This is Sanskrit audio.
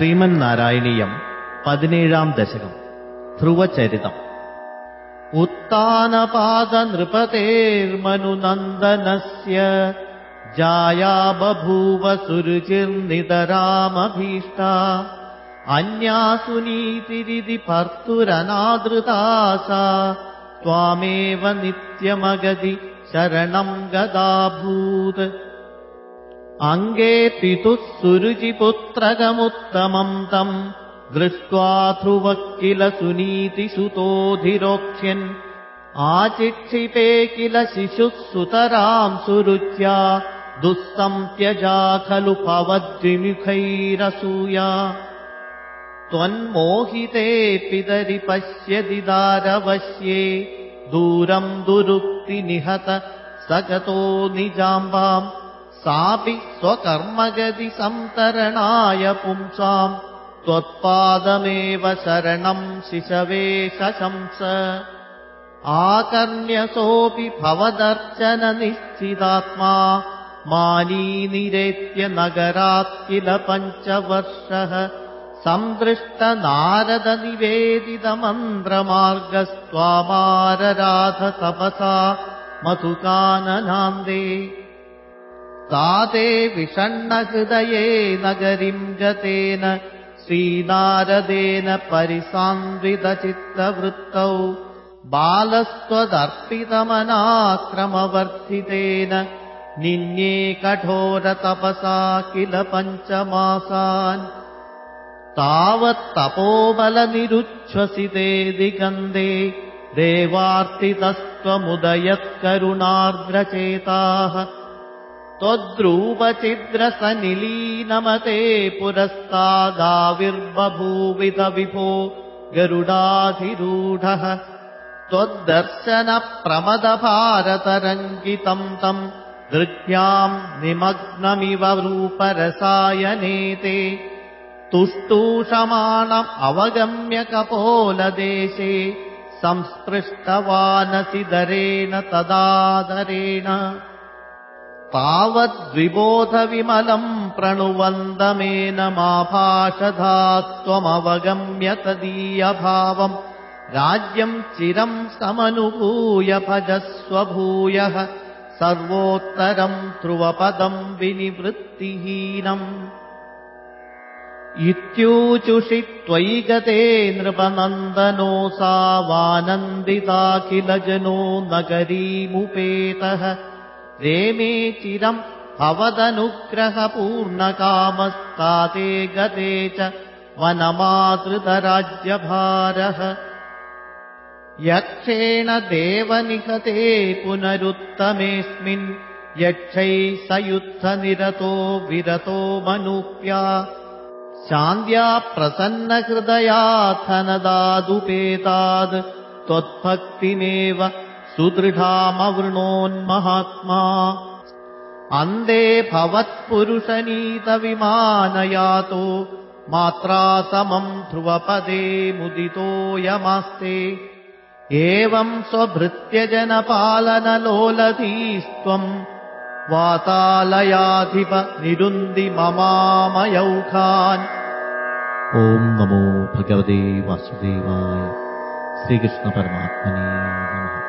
ശ്രീമന്നാരായണീയം പതിനേഴാം ദശകം ധ്രുവചരിതം उत्तानपादनृपतेर्मनुनन्दनस्य जाया बभूव सुरुचिर्नितरामभीष्टा अन्यासु नीतिरिति भर्तुरनादृता सा त्वामेव नित्यमगति शरणम् गदाभूत् अङ्गे पितुः सुरुचिपुत्रकमुत्तमम् तम् दृष्ट्वा ध्रुवः किल सुनीतिसुतोऽधिरोक्ष्यन् आचिक्षिपे किल शिशुः सुतराम् सुरुच्या दुःसंत्यजा खलु भवद्विमुखैरसूया त्वन्मोहिते पितरि पश्यति दारवश्ये दूरम् दुरुक्तिनिहत स गतो निजाम्बाम् सापि स्वकर्मगति सन्तरणाय पुंसाम्। त्वत्पादमेव शरणम् शिशवे शशंस। आकर्ण्यसोऽपि भवदर्चननिश्चितात्मा मानीनिरेत्य नगरात् किल पञ्चवर्षः। सन्दृष्टनारदनिवेदितमन्त्रमार्गस्त्वामारराध तपसा। मधुकाननान्दे ताते विषण्णहृदये नगरीम् गतेन श्रीनारदेन परिसान्वितचित्तवृत्तौ बालस्त्वदर्पितमनाक्रमवर्धितेन निन्ये कठोरतपसा किल पञ्चमासान् तावत्तपोबलनिरुच्छ्वसिते दिगन्धे देवार्तितस्त्वमुदयत्करुणार्द्रचेताः त्वद्रूपचिद्रसनिलीनमते पुरस्तादाविर्बभूविद विभो गरुडाधिरूढः त्वद्दर्शनप्रमदभारतरङ्गितम् तम् दृग्भ्याम् निमग्नमिव रूपरसायनेते तुष्टूषमाणम् अवगम्य कपोलदेशे संस्पृष्टवानसि दरेण तदादरेण तावद्विबोधविमलम् प्रणुवन्दमेन माभाषधा त्वमवगम्य तदीयभावम् राज्यम् चिरम् समनुभूय भजस्वभूयः। सर्वोत्तरम् ध्रुवपदम् विनिवृत्तिहीनम् इत्यूचुषि त्वयि गते नृपनन्दनोऽसावानन्दिताखिलजनो नगरीमुपेतः रेमे चिरम् भवदनुग्रहपूर्णकामस्ताते गते च वनमातृतराज्यभारः। यक्षेण देवनिहते पुनरुत्तमेऽस्मिन् यक्षैः स युद्धनिरतो विरतो मनुप्या। शान्त्या प्रसन्नहृदयाथनदादुपेताद् त्वद्भक्तिमेव सुदृढामवृणोन्महात्मा। अन्धे भवत्पुरुषनीतविमानयातो मात्रा समम् ध्रुवपदे मुदितोऽयमास्ते एवम् स्वभृत्यजनपालनलोलधीस्त्वम् वातालयाधिप निरुन्दि ममामयौखान् ॐ नमो भगवते वासुदेवाय। श्रीकृष्णपरमात्मने नमः